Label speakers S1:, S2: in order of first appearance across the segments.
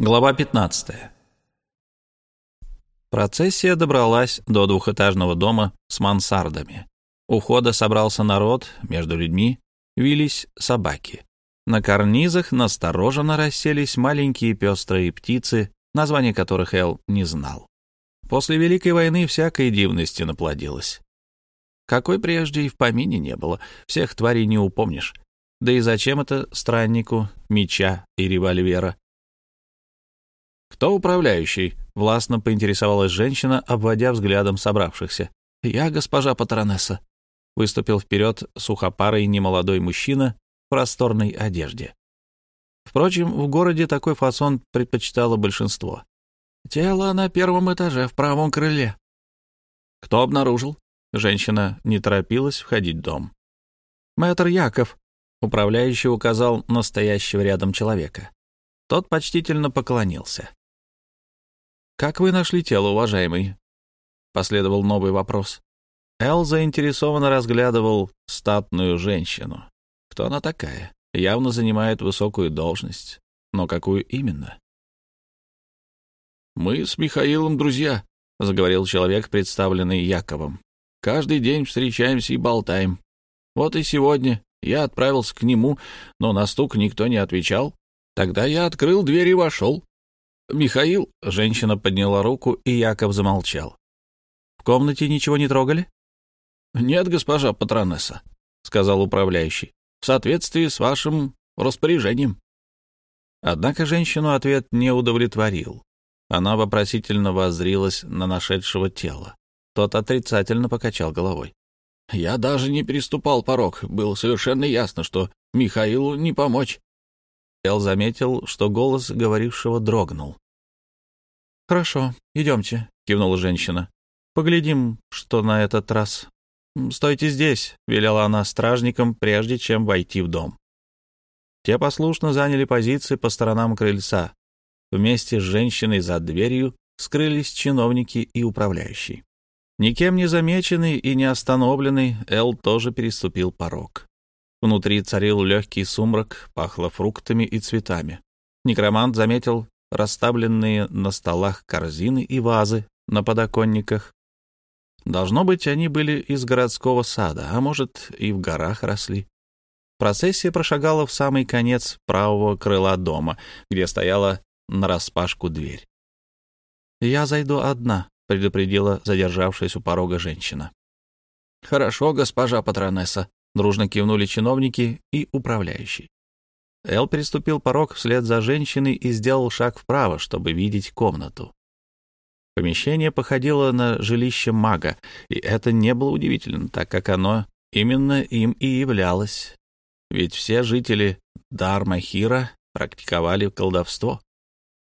S1: Глава 15. Процессия добралась до двухэтажного дома с мансардами. У входа собрался народ, между людьми вились собаки. На карнизах настороженно расселись маленькие пестрые птицы, названия которых Эл не знал. После Великой войны всякой дивности наплодилось. Какой прежде и в помине не было, всех тварей не упомнишь. Да и зачем это страннику меча и револьвера? «Кто управляющий?» — властно поинтересовалась женщина, обводя взглядом собравшихся. «Я госпожа Патронесса», — выступил вперед сухопарый немолодой мужчина в просторной одежде. Впрочем, в городе такой фасон предпочитало большинство. «Тело на первом этаже, в правом крыле». «Кто обнаружил?» Женщина не торопилась входить в дом. «Мэтр Яков», — управляющий указал настоящего рядом человека. Тот почтительно поклонился. «Как вы нашли тело, уважаемый?» Последовал новый вопрос. Эл заинтересованно разглядывал статную женщину. Кто она такая? Явно занимает высокую должность. Но какую именно?
S2: «Мы с Михаилом друзья», — заговорил человек, представленный Яковом. «Каждый день встречаемся и болтаем. Вот и сегодня я отправился к нему, но на стук никто не отвечал. Тогда я открыл дверь и вошел. «Михаил...» — женщина подняла руку, и Яков замолчал. «В комнате ничего не трогали?» «Нет, госпожа Патронесса», — сказал управляющий, — «в соответствии с вашим распоряжением». Однако женщину ответ не удовлетворил. Она вопросительно воззрилась на нашедшего тело. Тот отрицательно покачал головой. «Я даже не переступал порог. Было совершенно ясно, что Михаилу не помочь. Эл заметил, что голос говорившего дрогнул. «Хорошо, идемте», — кивнула женщина. «Поглядим, что на этот раз». «Стойте здесь», — велела она стражникам, прежде чем войти в дом. Те послушно заняли позиции по сторонам крыльца. Вместе с женщиной за дверью скрылись чиновники и управляющий. Никем не замеченный и не остановленный, Эл тоже переступил порог. Внутри царил легкий сумрак, пахло фруктами и цветами. Некромант заметил расставленные на столах корзины и вазы на подоконниках. Должно быть, они были из городского сада, а может, и в горах росли. Процессия прошагала в самый конец правого крыла дома, где стояла нараспашку дверь. «Я зайду одна», — предупредила задержавшись у порога женщина. «Хорошо, госпожа Патронесса», Дружно кивнули чиновники и управляющий. Эл переступил порог вслед за женщиной и сделал шаг вправо, чтобы видеть комнату. Помещение походило на жилище мага, и это не было удивительно, так как оно именно им и являлось. Ведь все жители Дармахира практиковали колдовство.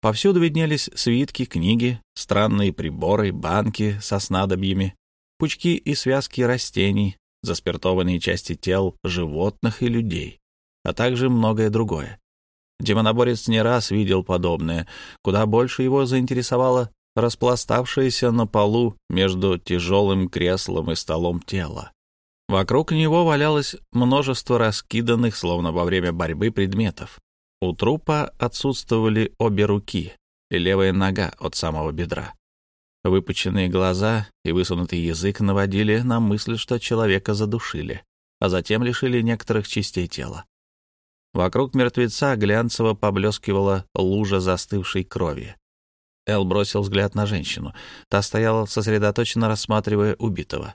S2: Повсюду виднелись свитки, книги, странные приборы, банки со снадобьями, пучки и связки растений, заспиртованные части тел животных и людей, а также многое другое. Демоноборец не раз видел подобное, куда больше его заинтересовало распластавшееся на полу между тяжелым креслом и столом тело. Вокруг него валялось множество раскиданных, словно во время борьбы, предметов. У трупа отсутствовали обе руки и левая нога от самого бедра. Выпученные глаза и высунутый язык наводили на мысль, что человека задушили, а затем лишили некоторых частей тела. Вокруг мертвеца глянцево поблескивала лужа застывшей крови. Эл бросил взгляд на женщину. Та стояла сосредоточенно, рассматривая убитого.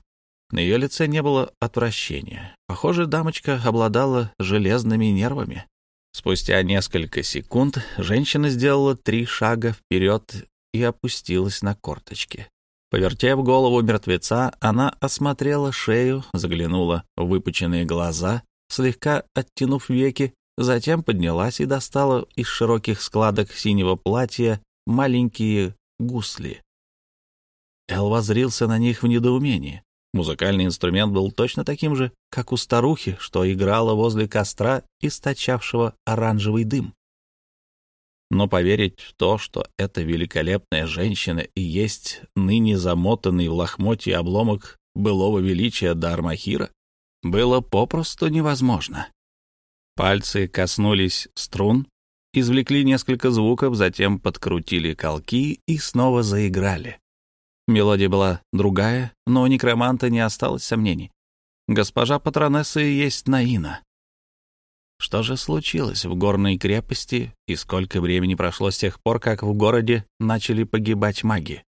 S2: На ее лице не было отвращения. Похоже, дамочка обладала железными нервами. Спустя несколько секунд женщина сделала три шага вперед и опустилась на корточки. Повертев голову мертвеца, она осмотрела шею, заглянула в выпученные глаза, слегка оттянув веки, затем поднялась и достала из широких складок синего платья маленькие гусли. Эл возрился на них в недоумении. Музыкальный инструмент был точно таким же, как у старухи, что играла возле костра, источавшего оранжевый дым. Но поверить в то, что эта великолепная женщина и есть ныне замотанный в лохмотье обломок былого величия Дармахира, было попросту невозможно. Пальцы коснулись струн,
S1: извлекли несколько звуков, затем подкрутили колки и снова заиграли. Мелодия была другая, но у некроманта не осталось сомнений. Госпожа Патронесса и есть Наина. Что же случилось в горной крепости и сколько времени прошло с тех пор, как в городе начали погибать маги?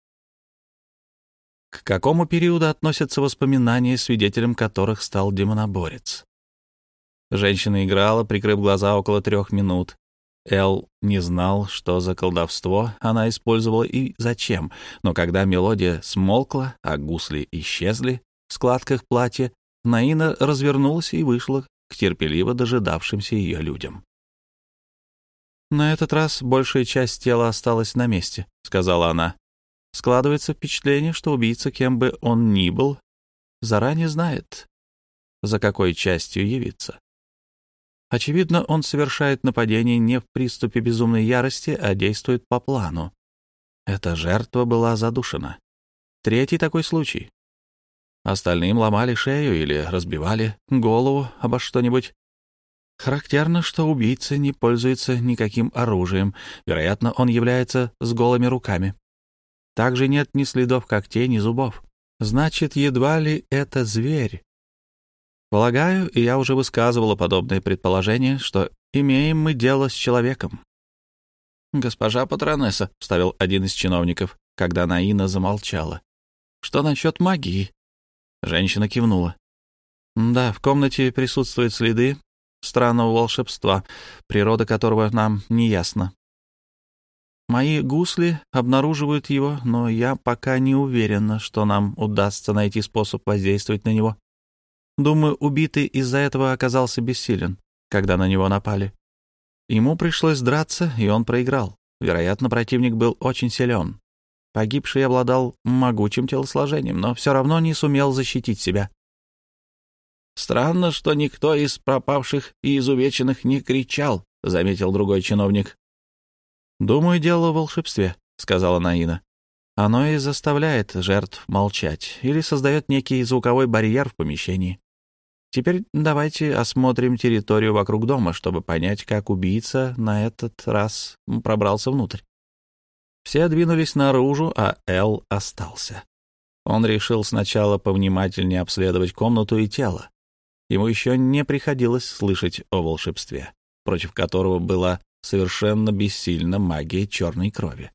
S1: К какому периоду относятся воспоминания, свидетелем которых стал демоноборец? Женщина играла, прикрыв глаза около трех минут. Эл не знал, что за колдовство она использовала и зачем, но когда мелодия смолкла, а гусли исчезли в складках платья, Наина развернулась и вышла к терпеливо дожидавшимся ее людям. «На этот раз большая часть тела осталась на месте», — сказала она. «Складывается впечатление, что убийца, кем бы он ни был, заранее знает, за какой частью явиться. Очевидно, он совершает нападение не в приступе безумной ярости, а действует по плану. Эта жертва была задушена. Третий такой случай. Остальным ломали шею или разбивали голову обо что-нибудь. Характерно, что убийца не пользуется никаким оружием. Вероятно, он является с голыми руками. Также нет ни следов когтей, ни зубов. Значит, едва ли это зверь, Полагаю, и я уже высказывала подобное предположение, что имеем мы дело с человеком. «Госпожа Патронесса», — вставил один из чиновников, когда Наина замолчала. «Что насчет магии?» Женщина кивнула. «Да, в комнате присутствуют следы странного волшебства, природа которого нам не ясна. Мои гусли обнаруживают его, но я пока не уверена, что нам удастся найти способ воздействовать на него. Думаю, убитый из-за этого оказался бессилен, когда на него напали. Ему пришлось драться, и он проиграл. Вероятно, противник был очень силен. Погибший обладал могучим телосложением, но все равно не сумел защитить себя.
S2: «Странно, что никто из пропавших и изувеченных не кричал», — заметил другой чиновник.
S1: «Думаю, дело в волшебстве», — сказала Наина. «Оно и заставляет жертв молчать или создает некий звуковой барьер в помещении. Теперь давайте осмотрим территорию вокруг дома, чтобы понять, как убийца на этот раз пробрался внутрь. Все двинулись наружу, а Эл остался. Он решил сначала повнимательнее обследовать комнату и тело. Ему еще не приходилось слышать о волшебстве, против которого была совершенно бессильна магия черной крови.